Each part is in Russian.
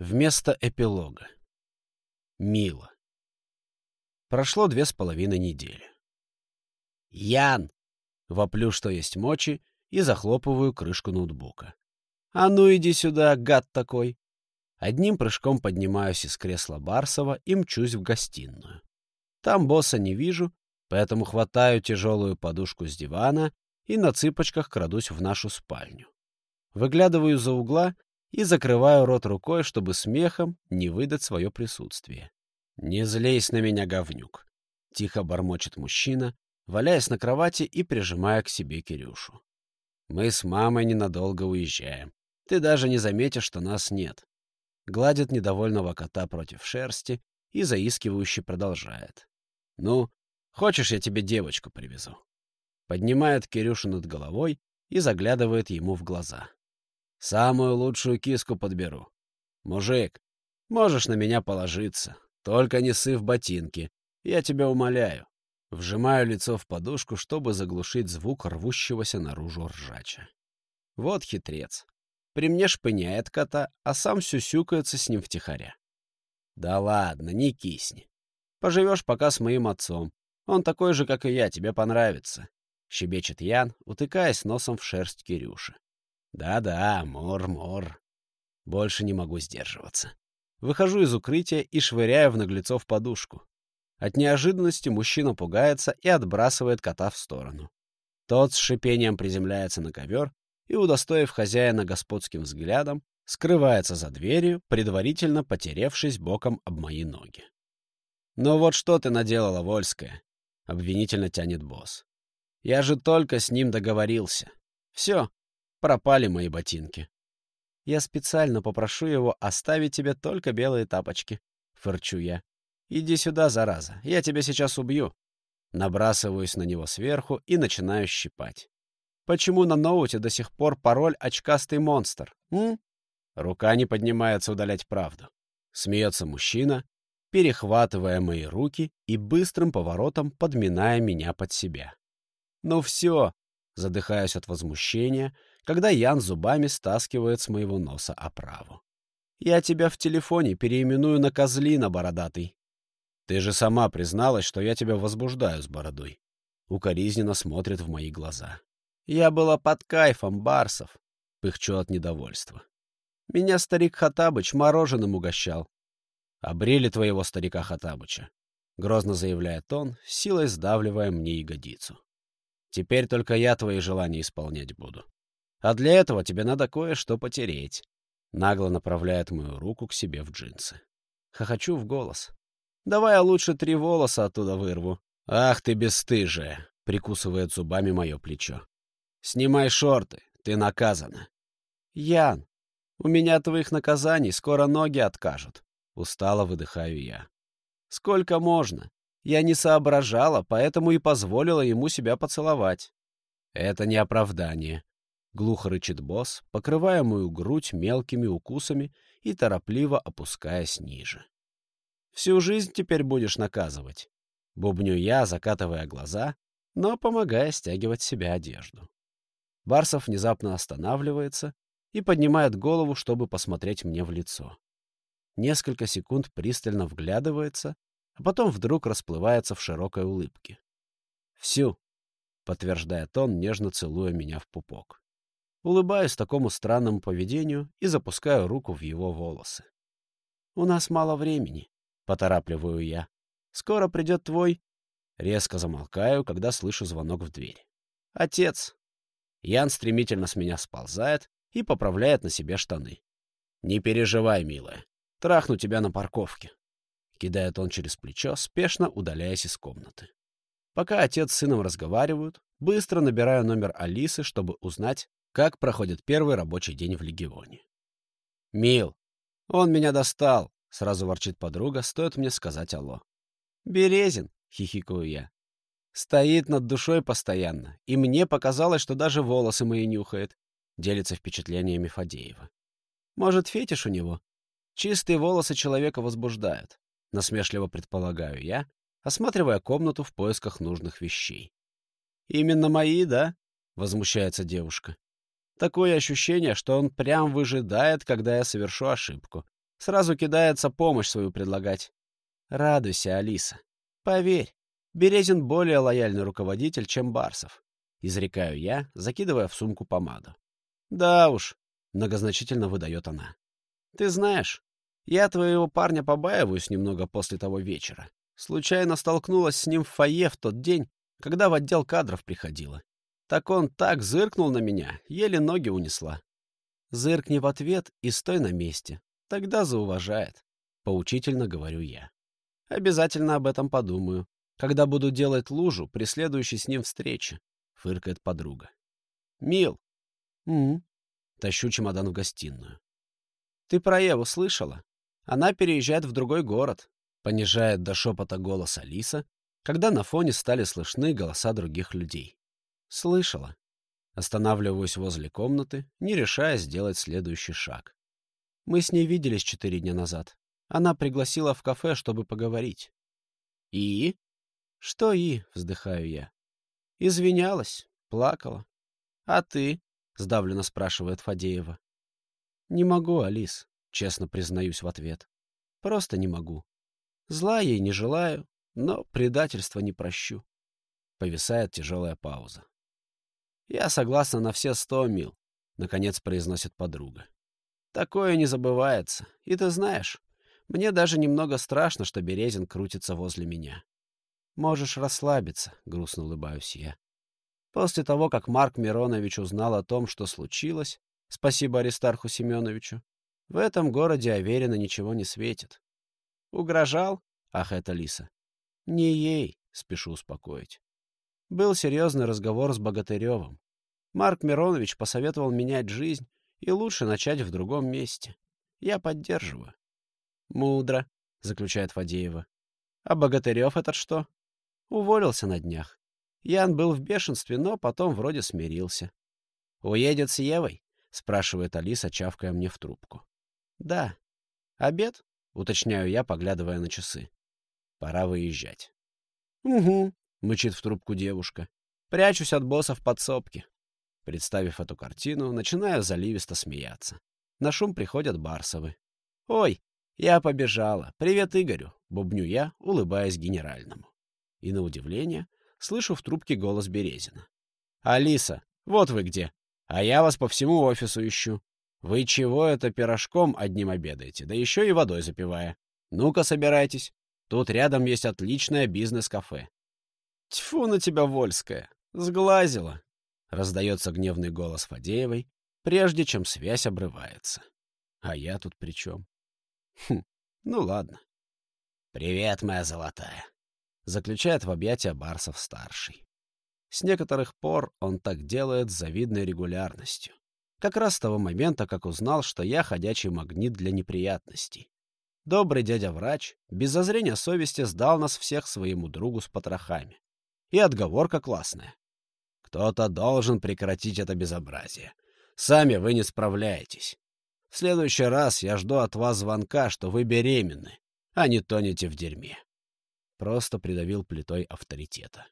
Вместо эпилога. Мило. Прошло две с половиной недели. «Ян!» — воплю, что есть мочи, и захлопываю крышку ноутбука. «А ну иди сюда, гад такой!» Одним прыжком поднимаюсь из кресла Барсова и мчусь в гостиную. Там босса не вижу, поэтому хватаю тяжелую подушку с дивана и на цыпочках крадусь в нашу спальню. Выглядываю за угла и закрываю рот рукой, чтобы смехом не выдать свое присутствие. «Не злейся на меня, говнюк!» — тихо бормочет мужчина, валяясь на кровати и прижимая к себе Кирюшу. «Мы с мамой ненадолго уезжаем. Ты даже не заметишь, что нас нет». Гладит недовольного кота против шерсти и заискивающе продолжает. «Ну, хочешь, я тебе девочку привезу?» Поднимает Кирюшу над головой и заглядывает ему в глаза. Самую лучшую киску подберу. Мужик, можешь на меня положиться. Только не сыв ботинки. Я тебя умоляю. Вжимаю лицо в подушку, чтобы заглушить звук рвущегося наружу ржача. Вот хитрец. При мне шпыняет кота, а сам сюсюкается с ним втихаря. Да ладно, не кисни. Поживешь пока с моим отцом. Он такой же, как и я, тебе понравится. Щебечет Ян, утыкаясь носом в шерсть Кирюши. Да-да, мор-мор. Больше не могу сдерживаться. Выхожу из укрытия и швыряю в наглецов подушку. От неожиданности мужчина пугается и отбрасывает кота в сторону. Тот с шипением приземляется на ковер и, удостоив хозяина господским взглядом, скрывается за дверью, предварительно потеревшись боком об мои ноги. «Ну вот что ты наделала, Вольская?» — обвинительно тянет босс. «Я же только с ним договорился. Все, пропали мои ботинки. Я специально попрошу его оставить тебе только белые тапочки. Фырчу я. Иди сюда, зараза, я тебя сейчас убью. Набрасываюсь на него сверху и начинаю щипать. Почему на ноуте до сих пор пароль «очкастый монстр»? М? Рука не поднимается удалять правду. Смеется мужчина, перехватывая мои руки и быстрым поворотом подминая меня под себя. Ну все, задыхаясь от возмущения, когда Ян зубами стаскивает с моего носа оправу. «Я тебя в телефоне переименую на козлина, бородатый». «Ты же сама призналась, что я тебя возбуждаю с бородой». Укоризненно смотрит в мои глаза. «Я была под кайфом, Барсов», — пыхчу от недовольства. «Меня старик Хатабыч мороженым угощал». «Обрели твоего старика Хатабыча», — грозно заявляет он, силой сдавливая мне ягодицу. «Теперь только я твои желания исполнять буду». А для этого тебе надо кое-что потереть. Нагло направляет мою руку к себе в джинсы. Хохочу в голос. Давай я лучше три волоса оттуда вырву. Ах ты бесстыжая! Прикусывает зубами мое плечо. Снимай шорты, ты наказана. Ян, у меня твоих наказаний скоро ноги откажут. Устало выдыхаю я. Сколько можно? Я не соображала, поэтому и позволила ему себя поцеловать. Это не оправдание. — глухо рычит босс, покрывая мою грудь мелкими укусами и торопливо опускаясь ниже. «Всю жизнь теперь будешь наказывать», — бубню я, закатывая глаза, но помогая стягивать себе одежду. Барсов внезапно останавливается и поднимает голову, чтобы посмотреть мне в лицо. Несколько секунд пристально вглядывается, а потом вдруг расплывается в широкой улыбке. «Всю», — подтверждает он, нежно целуя меня в пупок. Улыбаюсь такому странному поведению и запускаю руку в его волосы. «У нас мало времени», — поторапливаю я. «Скоро придет твой...» Резко замолкаю, когда слышу звонок в дверь. «Отец!» Ян стремительно с меня сползает и поправляет на себе штаны. «Не переживай, милая. Трахну тебя на парковке», — кидает он через плечо, спешно удаляясь из комнаты. Пока отец с сыном разговаривают, быстро набираю номер Алисы, чтобы узнать, как проходит первый рабочий день в Легионе. «Мил, он меня достал!» — сразу ворчит подруга, стоит мне сказать алло. «Березин!» — хихикаю я. «Стоит над душой постоянно, и мне показалось, что даже волосы мои нюхает», — делится впечатлениями Фадеева. «Может, фетиш у него? Чистые волосы человека возбуждают», — насмешливо предполагаю я, осматривая комнату в поисках нужных вещей. «Именно мои, да?» — возмущается девушка. Такое ощущение, что он прям выжидает, когда я совершу ошибку. Сразу кидается помощь свою предлагать. Радуйся, Алиса. Поверь, Березин более лояльный руководитель, чем Барсов. Изрекаю я, закидывая в сумку помаду. Да уж, многозначительно выдает она. Ты знаешь, я твоего парня побаиваюсь немного после того вечера. Случайно столкнулась с ним в фойе в тот день, когда в отдел кадров приходила. Так он так зыркнул на меня, еле ноги унесла. Зыркни в ответ и стой на месте. Тогда зауважает. Поучительно говорю я. Обязательно об этом подумаю, когда буду делать лужу при следующей с ним встрече, — фыркает подруга. Мил. М Тащу чемодан в гостиную. Ты про Еву слышала? Она переезжает в другой город, — понижает до шепота голос Алиса, когда на фоне стали слышны голоса других людей. Слышала. Останавливаюсь возле комнаты, не решая сделать следующий шаг. Мы с ней виделись четыре дня назад. Она пригласила в кафе, чтобы поговорить. И? Что и? Вздыхаю я. Извинялась, плакала. А ты? Сдавленно спрашивает Фадеева. Не могу, Алис, честно признаюсь в ответ. Просто не могу. Зла ей не желаю, но предательства не прощу. Повисает тяжелая пауза. Я согласна на все сто мил, наконец произносит подруга. Такое не забывается. И ты знаешь, мне даже немного страшно, что Березин крутится возле меня. Можешь расслабиться, — грустно улыбаюсь я. После того, как Марк Миронович узнал о том, что случилось, спасибо Аристарху Семеновичу, в этом городе Аверина ничего не светит. Угрожал? Ах, это Лиса. Не ей, спешу успокоить. Был серьезный разговор с Богатыревым. Марк Миронович посоветовал менять жизнь и лучше начать в другом месте. Я поддерживаю. Мудро, заключает Фадеева. А Богатырев этот что? Уволился на днях. Ян был в бешенстве, но потом вроде смирился. «Уедет с Евой?» — спрашивает Алиса, чавкая мне в трубку. «Да». «Обед?» — уточняю я, поглядывая на часы. «Пора выезжать». «Угу», — мычит в трубку девушка. «Прячусь от босса в подсобке». Представив эту картину, начинаю заливисто смеяться. На шум приходят Барсовы. «Ой, «Я побежала. Привет Игорю!» — бубню я, улыбаясь генеральному. И на удивление слышу в трубке голос Березина. «Алиса, вот вы где! А я вас по всему офису ищу. Вы чего это пирожком одним обедаете, да еще и водой запивая? Ну-ка, собирайтесь. Тут рядом есть отличное бизнес-кафе». «Тьфу на тебя, Вольская! Сглазила!» — раздается гневный голос Фадеевой, прежде чем связь обрывается. А я тут при чем? Хм, ну ладно. «Привет, моя золотая», — заключает в объятия Барсов-старший. С некоторых пор он так делает с завидной регулярностью. Как раз с того момента, как узнал, что я ходячий магнит для неприятностей. Добрый дядя-врач без зазрения совести сдал нас всех своему другу с потрохами. И отговорка классная. Кто-то должен прекратить это безобразие. Сами вы не справляетесь. В следующий раз я жду от вас звонка, что вы беременны, а не тонете в дерьме. Просто придавил плитой авторитета.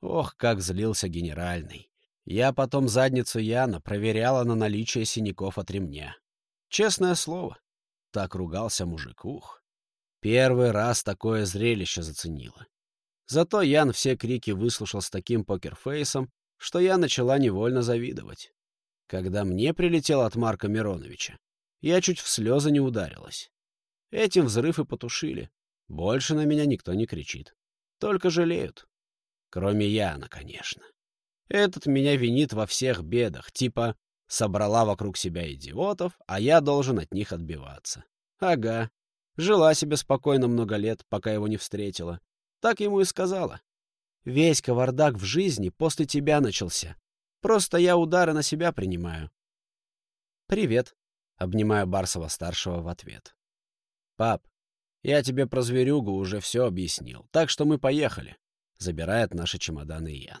Ох, как злился генеральный. Я потом задницу Яна проверяла на наличие синяков от ремня. Честное слово, так ругался мужик, ух. Первый раз такое зрелище заценила. Зато Ян все крики выслушал с таким покерфейсом, что я начала невольно завидовать. Когда мне прилетел от Марка Мироновича, я чуть в слезы не ударилась. Этим взрыв и потушили. Больше на меня никто не кричит. Только жалеют. Кроме Яна, конечно. Этот меня винит во всех бедах, типа собрала вокруг себя идиотов, а я должен от них отбиваться. Ага. Жила себе спокойно много лет, пока его не встретила. Так ему и сказала. Весь кавардак в жизни после тебя начался. Просто я удары на себя принимаю. «Привет», — обнимаю Барсова-старшего в ответ. «Пап, я тебе про зверюгу уже все объяснил, так что мы поехали», — забирает наши чемоданы Ян.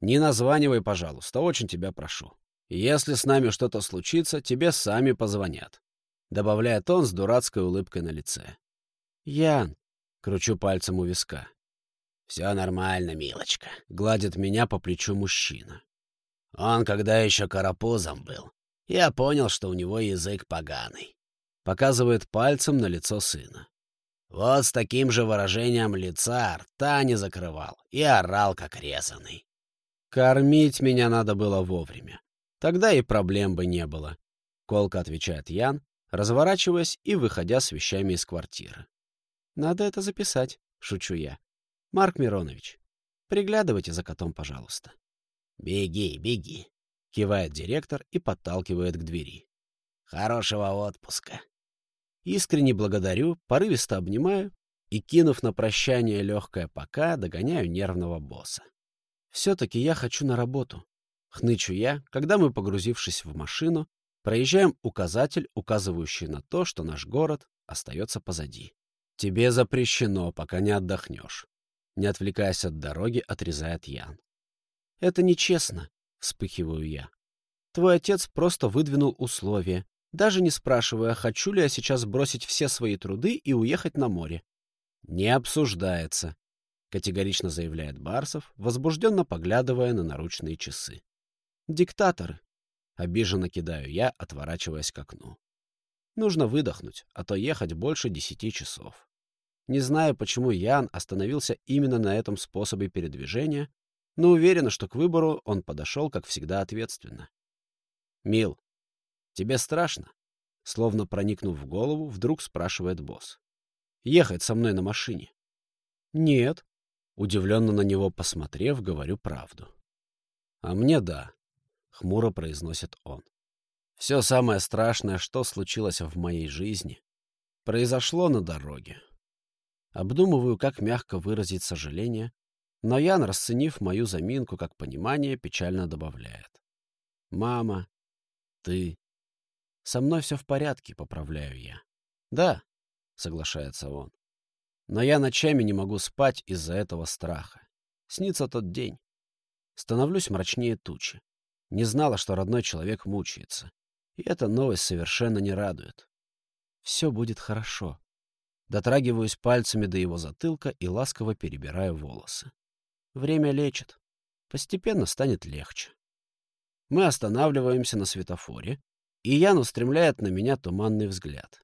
«Не названивай, пожалуйста, очень тебя прошу. Если с нами что-то случится, тебе сами позвонят», — добавляет он с дурацкой улыбкой на лице. «Ян», — кручу пальцем у виска. «Все нормально, милочка», — гладит меня по плечу мужчина. Он, когда еще карапузом был, я понял, что у него язык поганый. Показывает пальцем на лицо сына. Вот с таким же выражением лица рта не закрывал и орал, как резанный. Кормить меня надо было вовремя. Тогда и проблем бы не было. Колко отвечает Ян, разворачиваясь и выходя с вещами из квартиры. Надо это записать, шучу я. Марк Миронович, приглядывайте за котом, пожалуйста. Беги, беги, кивает директор и подталкивает к двери. Хорошего отпуска. Искренне благодарю, порывисто обнимаю и, кинув на прощание легкое «пока», догоняю нервного босса. Все-таки я хочу на работу. Хнычу я, когда мы, погрузившись в машину, проезжаем указатель, указывающий на то, что наш город остается позади. Тебе запрещено, пока не отдохнешь. Не отвлекаясь от дороги, отрезает Ян. Это нечестно, вспыхиваю я. Твой отец просто выдвинул условия, даже не спрашивая, хочу ли я сейчас бросить все свои труды и уехать на море. «Не обсуждается», — категорично заявляет Барсов, возбужденно поглядывая на наручные часы. «Диктаторы», — обиженно кидаю я, отворачиваясь к окну. «Нужно выдохнуть, а то ехать больше десяти часов». Не знаю, почему Ян остановился именно на этом способе передвижения, но уверена, что к выбору он подошел, как всегда, ответственно. «Мил, тебе страшно?» Словно проникнув в голову, вдруг спрашивает босс. «Ехать со мной на машине?» «Нет». Удивленно на него посмотрев, говорю правду. «А мне да», — хмуро произносит он. «Все самое страшное, что случилось в моей жизни, произошло на дороге. Обдумываю, как мягко выразить сожаление, но Ян, расценив мою заминку как понимание, печально добавляет. «Мама, ты...» «Со мной все в порядке», — поправляю я. «Да», — соглашается он. «Но я ночами не могу спать из-за этого страха. Снится тот день. Становлюсь мрачнее тучи. Не знала, что родной человек мучается. И эта новость совершенно не радует. Все будет хорошо. Дотрагиваюсь пальцами до его затылка и ласково перебираю волосы. Время лечит. Постепенно станет легче. Мы останавливаемся на светофоре, и Ян устремляет на меня туманный взгляд.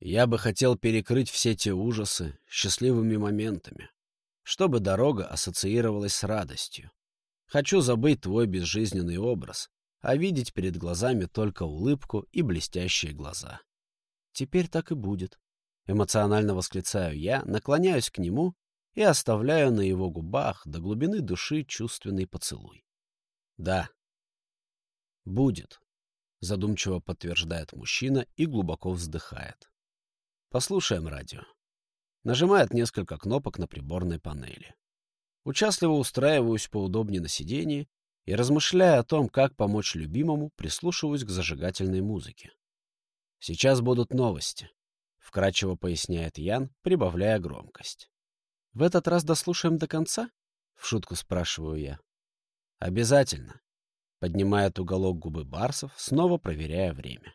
Я бы хотел перекрыть все те ужасы счастливыми моментами, чтобы дорога ассоциировалась с радостью. Хочу забыть твой безжизненный образ, а видеть перед глазами только улыбку и блестящие глаза. Теперь так и будет. Эмоционально восклицаю я, наклоняюсь к нему и оставляю на его губах до глубины души чувственный поцелуй. Да. Будет, задумчиво подтверждает мужчина и глубоко вздыхает. Послушаем радио. Нажимает несколько кнопок на приборной панели. Участливо устраиваюсь поудобнее на сиденье и, размышляя о том, как помочь любимому, прислушиваюсь к зажигательной музыке. Сейчас будут новости, — вкратчиво поясняет Ян, прибавляя громкость. В этот раз дослушаем до конца? В шутку спрашиваю я. Обязательно. Поднимает уголок губы Барсов, снова проверяя время.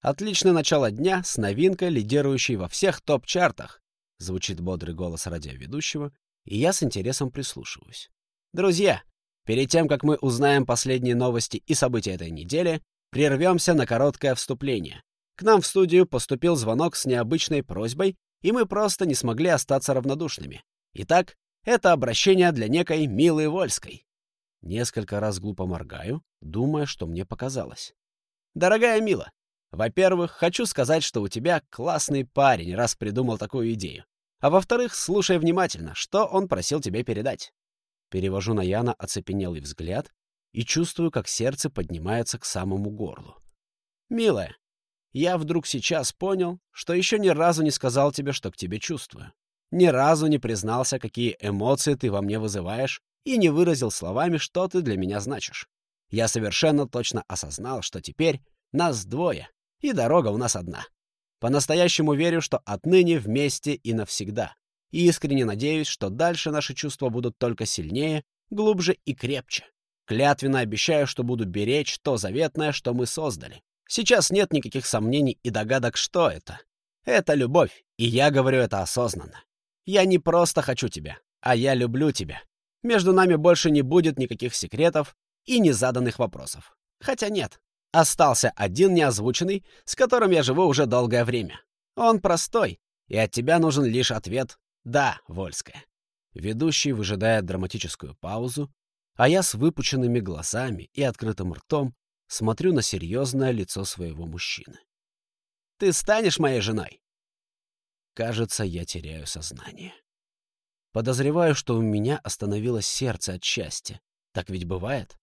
Отличное начало дня с новинкой, лидирующей во всех топ-чартах, звучит бодрый голос радиоведущего, и я с интересом прислушиваюсь. Друзья, перед тем, как мы узнаем последние новости и события этой недели, прервемся на короткое вступление. К нам в студию поступил звонок с необычной просьбой и мы просто не смогли остаться равнодушными. Итак, это обращение для некой Милы Вольской. Несколько раз глупо моргаю, думая, что мне показалось. «Дорогая Мила, во-первых, хочу сказать, что у тебя классный парень, раз придумал такую идею. А во-вторых, слушай внимательно, что он просил тебе передать». Перевожу на Яна оцепенелый взгляд и чувствую, как сердце поднимается к самому горлу. «Милая, я вдруг сейчас понял, что еще ни разу не сказал тебе, что к тебе чувствую. Ни разу не признался, какие эмоции ты во мне вызываешь, и не выразил словами, что ты для меня значишь. Я совершенно точно осознал, что теперь нас двое, и дорога у нас одна. По-настоящему верю, что отныне вместе и навсегда. И искренне надеюсь, что дальше наши чувства будут только сильнее, глубже и крепче. Клятвенно обещаю, что буду беречь то заветное, что мы создали. Сейчас нет никаких сомнений и догадок, что это. Это любовь, и я говорю это осознанно. Я не просто хочу тебя, а я люблю тебя. Между нами больше не будет никаких секретов и незаданных вопросов. Хотя нет, Остался один неозвученный, с которым я живу уже долгое время. Он простой, и от тебя нужен лишь ответ «да, Вольская». Ведущий выжидает драматическую паузу, а я с выпученными глазами и открытым ртом смотрю на серьезное лицо своего мужчины. «Ты станешь моей женой?» Кажется, я теряю сознание. Подозреваю, что у меня остановилось сердце от счастья. Так ведь бывает?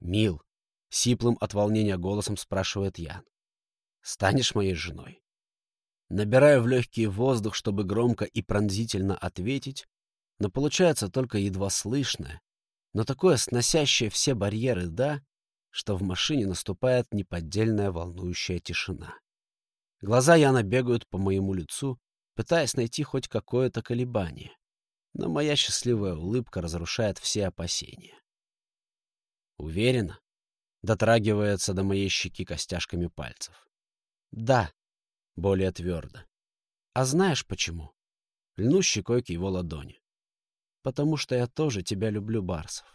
«Мил», — сиплым от волнения голосом спрашивает Ян, — «станешь моей женой?» Набираю в легкий воздух, чтобы громко и пронзительно ответить, но получается только едва слышное, но такое сносящее все барьеры «да», что в машине наступает неподдельная волнующая тишина. Глаза Яна бегают по моему лицу, пытаясь найти хоть какое-то колебание, но моя счастливая улыбка разрушает все опасения. Уверена? Дотрагивается до моей щеки костяшками пальцев. Да, более твердо. А знаешь почему? Льну щекой к его ладони. Потому что я тоже тебя люблю, Барсов.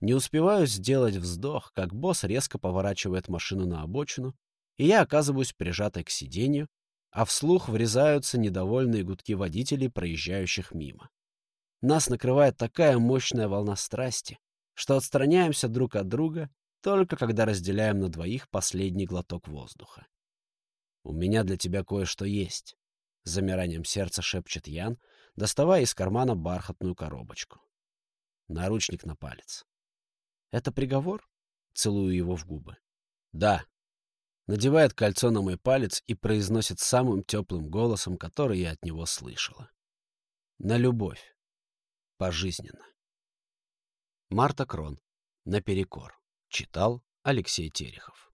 Не успеваю сделать вздох, как босс резко поворачивает машину на обочину, и я оказываюсь прижатой к сиденью, а вслух врезаются недовольные гудки водителей, проезжающих мимо. Нас накрывает такая мощная волна страсти, что отстраняемся друг от друга только когда разделяем на двоих последний глоток воздуха. «У меня для тебя кое-что есть», — замиранием сердца шепчет Ян, доставая из кармана бархатную коробочку. Наручник на палец. «Это приговор?» — целую его в губы. «Да». Надевает кольцо на мой палец и произносит самым теплым голосом, который я от него слышала. «На любовь. Пожизненно». Марта Крон. Наперекор. Читал Алексей Терехов.